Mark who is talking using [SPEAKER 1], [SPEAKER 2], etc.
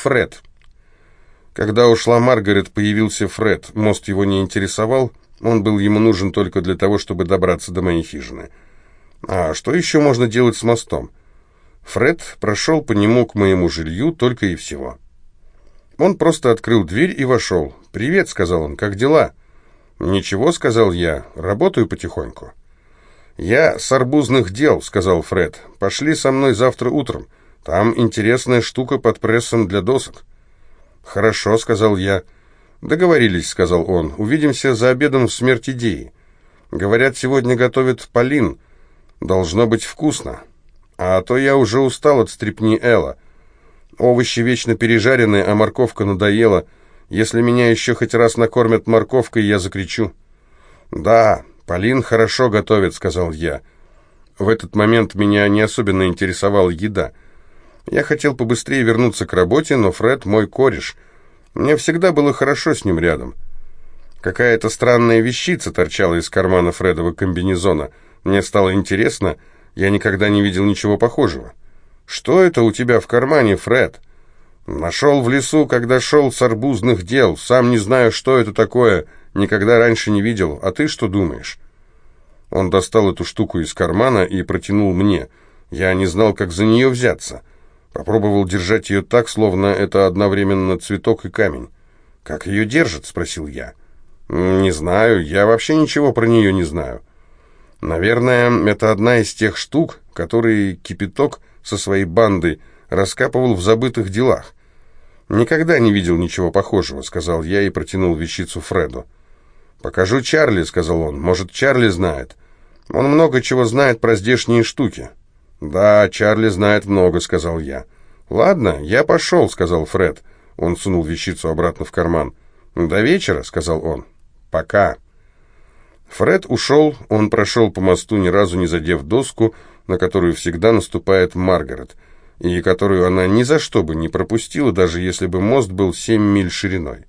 [SPEAKER 1] Фред». Когда ушла Маргарет, появился Фред. Мост его не интересовал, он был ему нужен только для того, чтобы добраться до моей хижины. А что еще можно делать с мостом? Фред прошел по нему к моему жилью только и всего. Он просто открыл дверь и вошел. «Привет», — сказал он, — «как дела?» «Ничего», — сказал я, — «работаю потихоньку». «Я с арбузных дел», — сказал Фред. «Пошли со мной завтра утром. Там интересная штука под прессом для досок». «Хорошо», — сказал я. «Договорились», — сказал он. «Увидимся за обедом в смерть идеи. Говорят, сегодня готовят полин. Должно быть вкусно. А то я уже устал от стрепни Элла. Овощи вечно пережарены, а морковка надоела. Если меня еще хоть раз накормят морковкой, я закричу». «Да, Полин хорошо готовит», — сказал я. В этот момент меня не особенно интересовала еда. Я хотел побыстрее вернуться к работе, но Фред мой кореш — мне всегда было хорошо с ним рядом. Какая-то странная вещица торчала из кармана Фредова комбинезона. Мне стало интересно, я никогда не видел ничего похожего. «Что это у тебя в кармане, Фред?» «Нашел в лесу, когда шел с арбузных дел. Сам не знаю, что это такое, никогда раньше не видел. А ты что думаешь?» Он достал эту штуку из кармана и протянул мне. Я не знал, как за нее взяться. Попробовал держать ее так, словно это одновременно цветок и камень. «Как ее держат?» — спросил я. «Не знаю, я вообще ничего про нее не знаю. Наверное, это одна из тех штук, которые кипяток со своей бандой раскапывал в забытых делах. «Никогда не видел ничего похожего», — сказал я и протянул вещицу Фреду. «Покажу Чарли», — сказал он. «Может, Чарли знает. Он много чего знает про здешние штуки». «Да, Чарли знает много», — сказал я. «Ладно, я пошел», — сказал Фред. Он сунул вещицу обратно в карман. «До вечера», — сказал он. «Пока». Фред ушел, он прошел по мосту, ни разу не задев доску, на которую всегда наступает Маргарет, и которую она ни за что бы не пропустила, даже если бы мост был семь миль шириной.